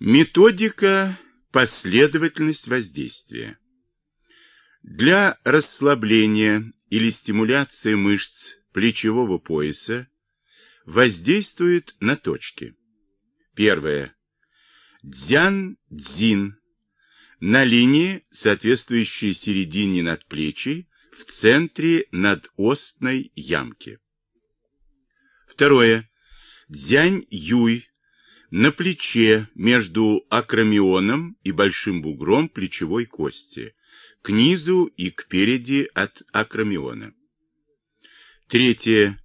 Методика последовательность воздействия. Для расслабления или стимуляции мышц плечевого пояса воздействует на точки. Первое. Дзян-дзин на линии, соответствующей середине надплечий, в центре надостной ямки. Второе. Дзянь-юй на плече между акромионом и большим бугром плечевой кости, к низу и к переди от акромиона. Третье.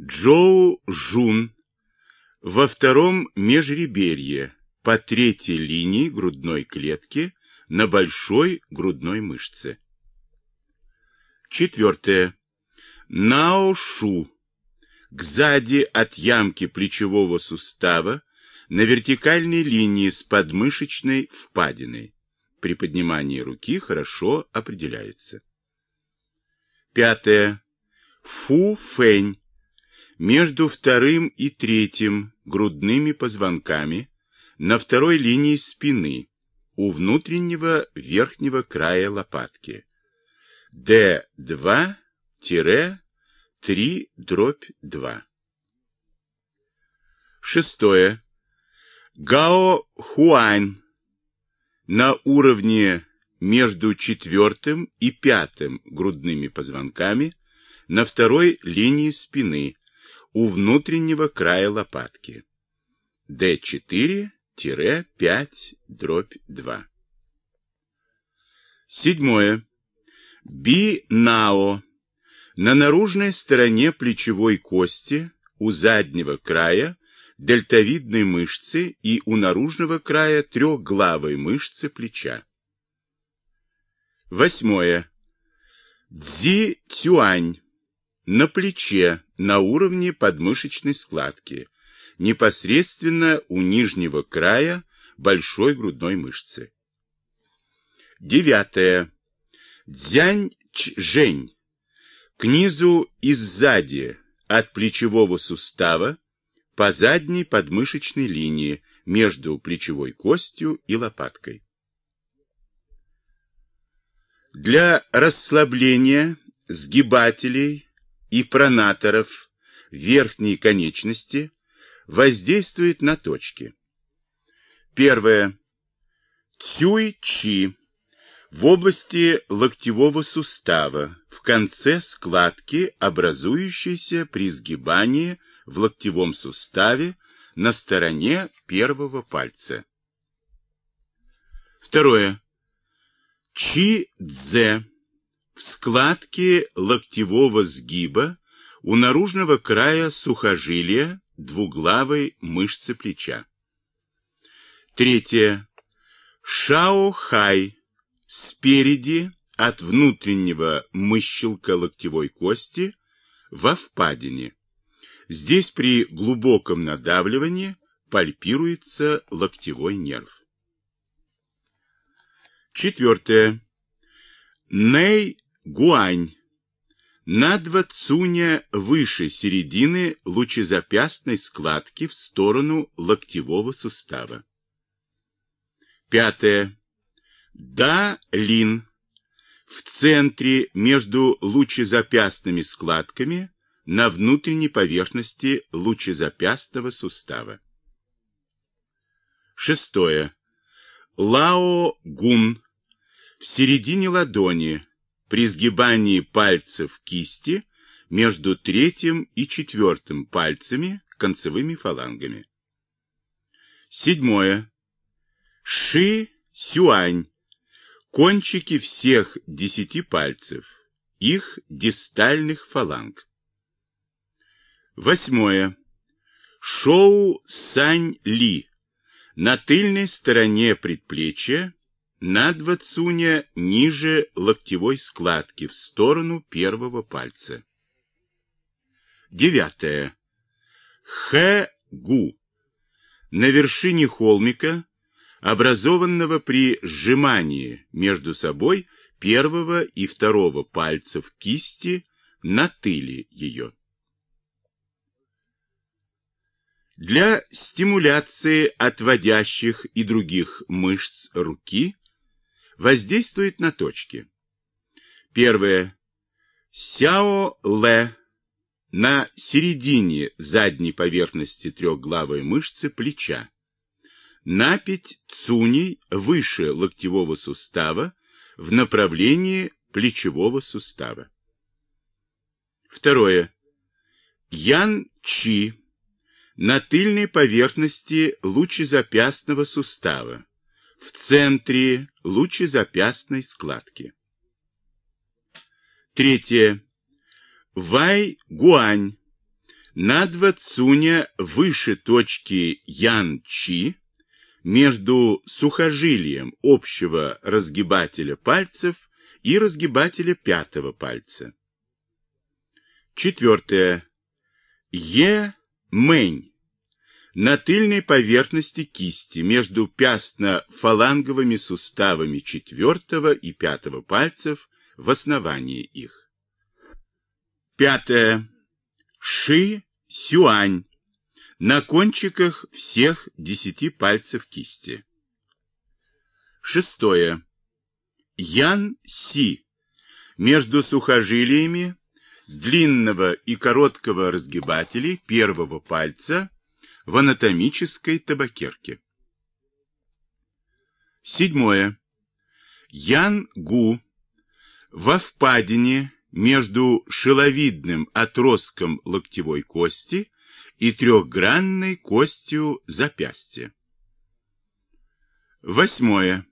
Джоу-жун во втором межреберье по третьей линии грудной клетки на большой грудной мышце. Четвертое. Нао-шу кзади от ямки плечевого сустава на вертикальной линии с подмышечной впадиной. При поднимании руки хорошо определяется. Пятое. Фу-фэнь. Между вторым и третьим грудными позвонками на второй линии спины у внутреннего верхнего края лопатки. Д2-3-2. Шестое. Гао Хуань на уровне между четвертым и пятым грудными позвонками на второй линии спины у внутреннего края лопатки. D4-5-2. Седьмое. Би-нао на наружной стороне плечевой кости у заднего края дельтовидной мышцы и у наружного края трехглавой мышцы плеча. Восьмое. Дзи-тюань. На плече, на уровне подмышечной складки, непосредственно у нижнего края большой грудной мышцы. Девятое. Дзянь-чжень. К низу и сзади от плечевого сустава по задней подмышечной линии между плечевой костью и лопаткой. Для расслабления сгибателей и пронаторов верхней конечности воздействует на точки. Первое. Цюй-чи в области локтевого сустава в конце складки, образующейся при сгибании в локтевом суставе на стороне первого пальца. Второе. Чи-дзе в складке локтевого сгиба у наружного края сухожилия двуглавой мышцы плеча. Третье. Шао-хай спереди от внутреннего мыщелка локтевой кости во впадине. Здесь при глубоком надавливании пальпируется локтевой нерв. Четвертое. Ней-гуань. На два цуня выше середины лучезапястной складки в сторону локтевого сустава. Пятое. Да-лин. В центре между лучезапястными складками на внутренней поверхности лучезапястного сустава. Шестое. Лао-гун. В середине ладони, при сгибании пальцев кисти между третьим и четвертым пальцами, концевыми фалангами. Седьмое. Ши-сюань. Кончики всех десяти пальцев, их дистальных фаланг. Восьмое. Шоу Сань Ли. На тыльной стороне предплечья, на два ниже локтевой складки в сторону первого пальца. Девятое. Хэ Гу. На вершине холмика, образованного при сжимании между собой первого и второго пальцев кисти на тыле ее. Для стимуляции отводящих и других мышц руки воздействует на точки. Первое. Сяо-ле на середине задней поверхности трехглавой мышцы плеча. Напить цуней выше локтевого сустава в направлении плечевого сустава. Второе. Ян-чи на тыльной поверхности лучезапястного сустава, в центре лучезапястной складки. Третье. Вай-гуань на два цуня выше точки Ян-чи между сухожилием общего разгибателя пальцев и разгибателя пятого пальца. Четвертое. Е-мэнь. На тыльной поверхности кисти между пястно-фаланговыми суставами четвертого и пятого пальцев в основании их. Пятое. Ши-сюань. На кончиках всех десяти пальцев кисти. Шестое. Ян-си. Между сухожилиями длинного и короткого разгибателей первого пальца в анатомической табакерке. Седьмое. Ян-гу. Во впадине между шиловидным отростком локтевой кости и трехгранной костью запястья. Восьмое.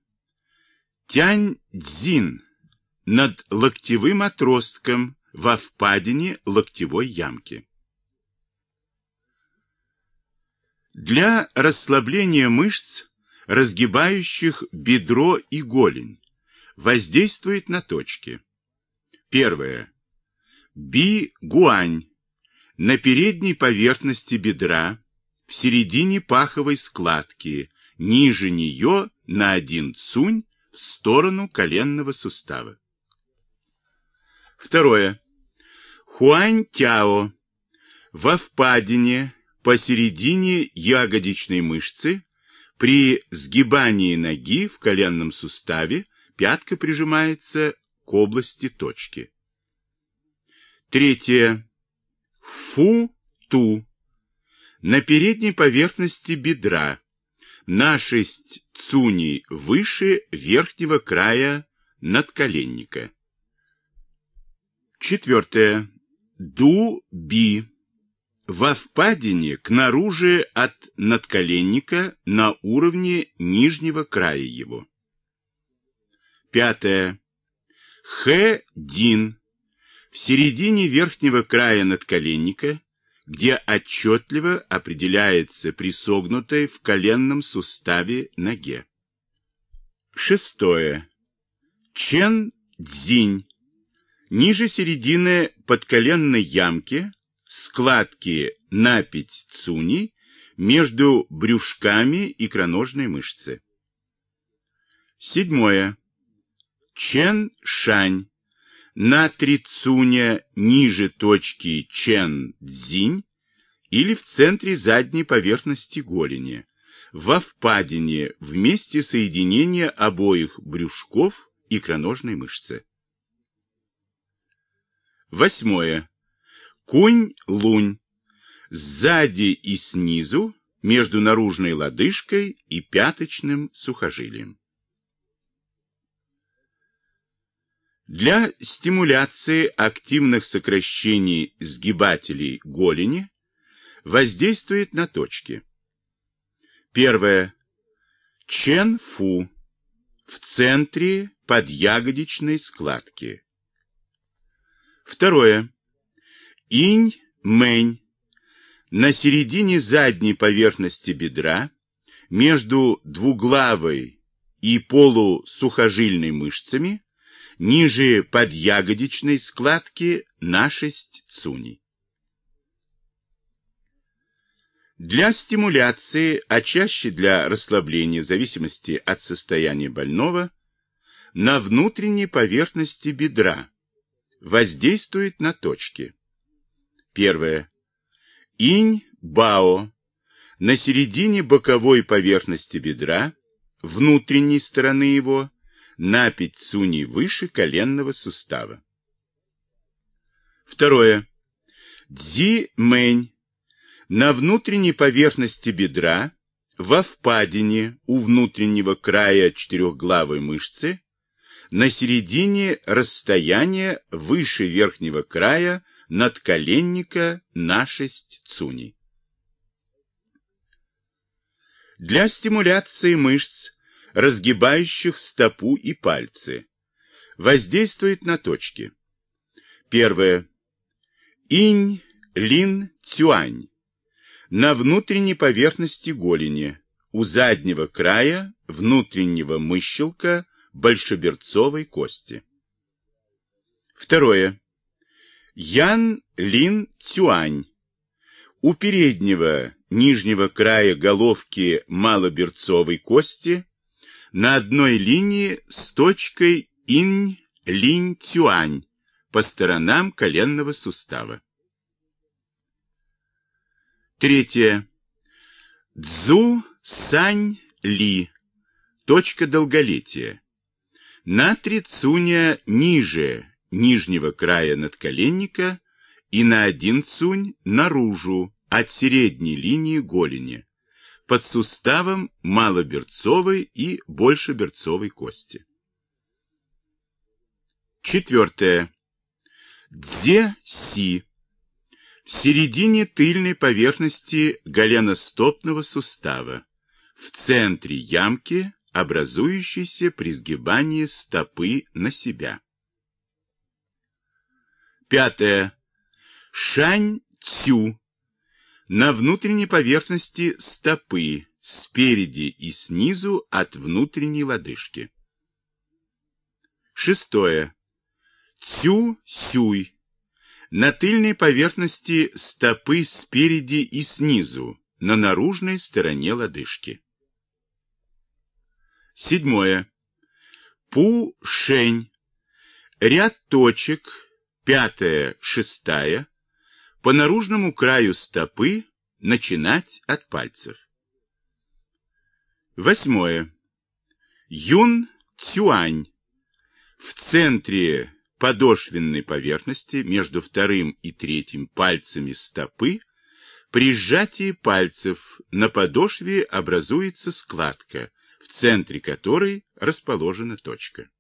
Тянь-дзин над локтевым отростком во впадине локтевой ямки. Для расслабления мышц, разгибающих бедро и голень, воздействует на точки. Первое. Би-гуань на передней поверхности бедра, в середине паховой складки, ниже нее на один цунь в сторону коленного сустава. Второе. Хуань-тяо. Во впадине посередине ягодичной мышцы при сгибании ноги в коленном суставе пятка прижимается к области точки. Третье. Фу-ту. На передней поверхности бедра на 6 цуней выше верхнего края надколенника. Четвертое. Ду-би. Во впадине к наружи от надколенника на уровне нижнего края его. Пятое. Хэ-дин. В середине верхнего края надколенника, где отчетливо определяется присогнутая в коленном суставе ноге. Шестое. Чен-дзинь Ниже середины подколенной ямки складки на пять цуни между брюшками и икроножной мышцы. Седьмое. Чен-шань. На три цуня ниже точки чен-дзинь или в центре задней поверхности голени, во впадине в месте соединения обоих брюшков и икроножной мышцы. Восьмое. Кунь-лунь. Сзади и снизу, между наружной лодыжкой и пяточным сухожилием. Для стимуляции активных сокращений сгибателей голени воздействует на точки. Первое. Чен-фу в центре подъягодичной складки. Второе. Инь-мэнь. На середине задней поверхности бедра, между двуглавой и полусухожильной мышцами, ниже подъягодичной складки на 6 цуней. Для стимуляции, а чаще для расслабления в зависимости от состояния больного, на внутренней поверхности бедра, воздействует на точки. Первое. Инь-бао на середине боковой поверхности бедра, внутренней стороны его, на 5 цуней выше коленного сустава. Второе. Дзи-мэнь. На внутренней поверхности бедра, во впадине у внутреннего края четырехглавой мышцы, на середине расстояния выше верхнего края надколенника на 6 цуней. Для стимуляции мышц, разгибающих стопу и пальцы, воздействует на точки. Первое. Инь, лин, цюань. На внутренней поверхности голени, у заднего края внутреннего мыщелка большеберцовой кости. Второе. Ян Лин Цюань. У переднего нижнего края головки малоберцовой кости на одной линии с точкой Инь Линь Цюань по сторонам коленного сустава. Третье. Цзу Сань Ли. Точка долголетия. На три цуня ниже нижнего края надколенника и на один цунь наружу от средней линии голени, под суставом малоберцовой и большеберцовой кости. Четвертое. Дзе-си. В середине тыльной поверхности голеностопного сустава, в центре ямки, образующейся при сгибании стопы на себя. Пятое. Шань-цю. На внутренней поверхности стопы, спереди и снизу от внутренней лодыжки. Шестое. Цю-сюй. На тыльной поверхности стопы спереди и снизу, на наружной стороне лодыжки. Седьмое. Пу-шень. Ряд точек, пятая, шестая, по наружному краю стопы начинать от пальцев. Восьмое. Юн-цюань. В центре подошвенной поверхности между вторым и третьим пальцами стопы при сжатии пальцев на подошве образуется складка, в центре которой расположена точка.